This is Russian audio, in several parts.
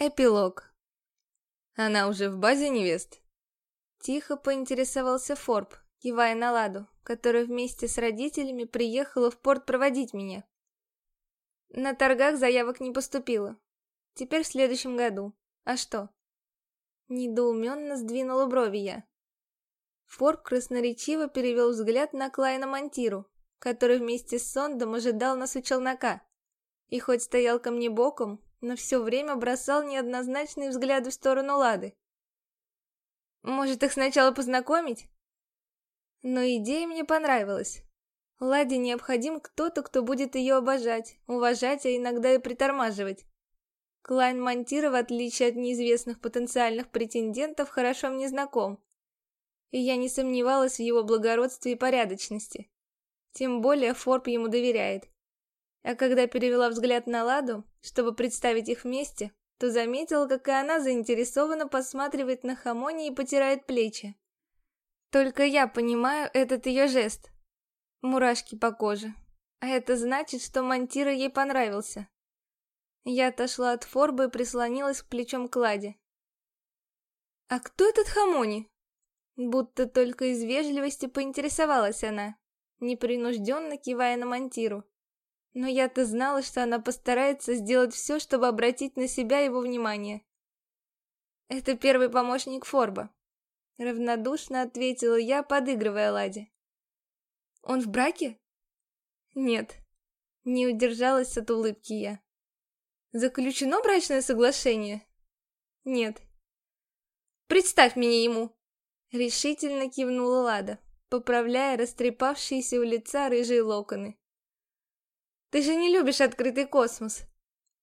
Эпилог. Она уже в базе невест? Тихо поинтересовался Форб, кивая на Ладу, которая вместе с родителями приехала в порт проводить меня. На торгах заявок не поступило. Теперь в следующем году. А что? Недоуменно сдвинула брови я. Форб красноречиво перевел взгляд на Клайна Монтиру, который вместе с Сондом ожидал нас у челнока. И хоть стоял ко мне боком, но все время бросал неоднозначные взгляды в сторону Лады. Может, их сначала познакомить? Но идея мне понравилась. Ладе необходим кто-то, кто будет ее обожать, уважать, а иногда и притормаживать. Клайн Монтира, в отличие от неизвестных потенциальных претендентов, хорошо мне знаком. И я не сомневалась в его благородстве и порядочности. Тем более Форб ему доверяет. А когда перевела взгляд на Ладу, чтобы представить их вместе, то заметила, как и она заинтересованно посматривает на Хамони и потирает плечи. Только я понимаю этот ее жест. Мурашки по коже. А это значит, что Монтира ей понравился. Я отошла от Форбы и прислонилась к плечом к Ладе. «А кто этот Хамони?» Будто только из вежливости поинтересовалась она, непринужденно кивая на Монтиру. Но я-то знала, что она постарается сделать все, чтобы обратить на себя его внимание. Это первый помощник Форба. Равнодушно ответила я, подыгрывая Ладе. Он в браке? Нет. Не удержалась от улыбки я. Заключено брачное соглашение? Нет. Представь меня ему! Решительно кивнула Лада, поправляя растрепавшиеся у лица рыжие локоны. Ты же не любишь открытый космос!»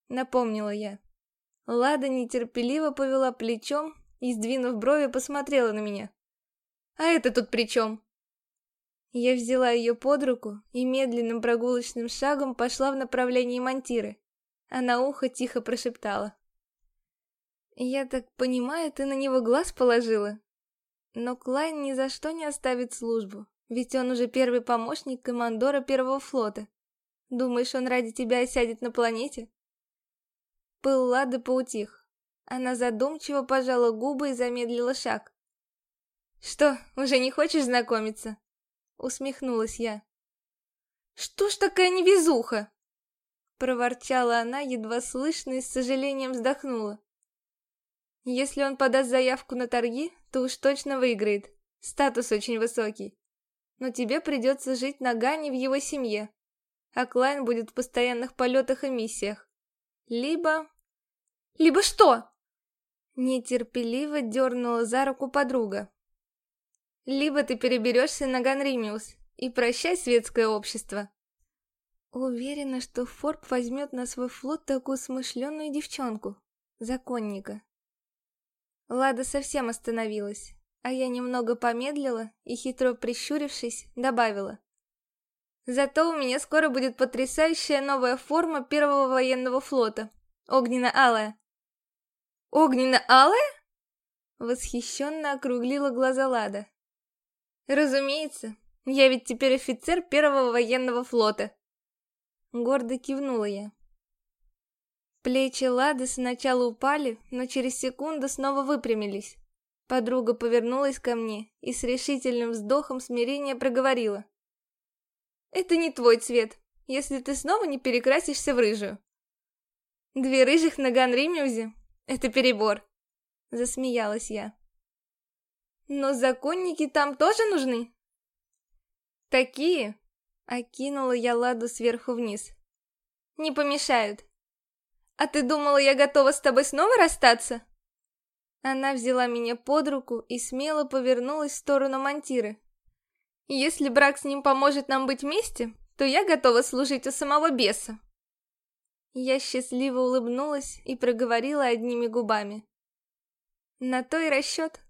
Напомнила я. Лада нетерпеливо повела плечом и, сдвинув брови, посмотрела на меня. «А это тут при чем?» Я взяла ее под руку и медленным прогулочным шагом пошла в направлении Монтиры, а на ухо тихо прошептала. «Я так понимаю, ты на него глаз положила?» Но Клайн ни за что не оставит службу, ведь он уже первый помощник командора Первого флота. Думаешь, он ради тебя сядет на планете? Пыл Лады поутих. Она задумчиво пожала губы и замедлила шаг. «Что, уже не хочешь знакомиться?» Усмехнулась я. «Что ж такая невезуха?» Проворчала она, едва слышно и с сожалением вздохнула. «Если он подаст заявку на торги, то уж точно выиграет. Статус очень высокий. Но тебе придется жить на Гане в его семье а Клайн будет в постоянных полетах и миссиях. Либо... Либо что? Нетерпеливо дернула за руку подруга. Либо ты переберешься на Ганримиус и прощай светское общество. Уверена, что Форб возьмет на свой флот такую смышленную девчонку, законника. Лада совсем остановилась, а я немного помедлила и, хитро прищурившись, добавила. Зато у меня скоро будет потрясающая новая форма первого военного флота. Огненно-алая. Огненно-алая? Восхищенно округлила глаза Лада. Разумеется, я ведь теперь офицер первого военного флота. Гордо кивнула я. Плечи Лады сначала упали, но через секунду снова выпрямились. Подруга повернулась ко мне и с решительным вздохом смирения проговорила. Это не твой цвет, если ты снова не перекрасишься в рыжую. Две рыжих на Ганримюзе — это перебор. Засмеялась я. Но законники там тоже нужны? Такие, окинула я Ладу сверху вниз. Не помешают. А ты думала, я готова с тобой снова расстаться? Она взяла меня под руку и смело повернулась в сторону Монтиры. Если брак с ним поможет нам быть вместе, то я готова служить у самого беса. Я счастливо улыбнулась и проговорила одними губами. На то и расчет.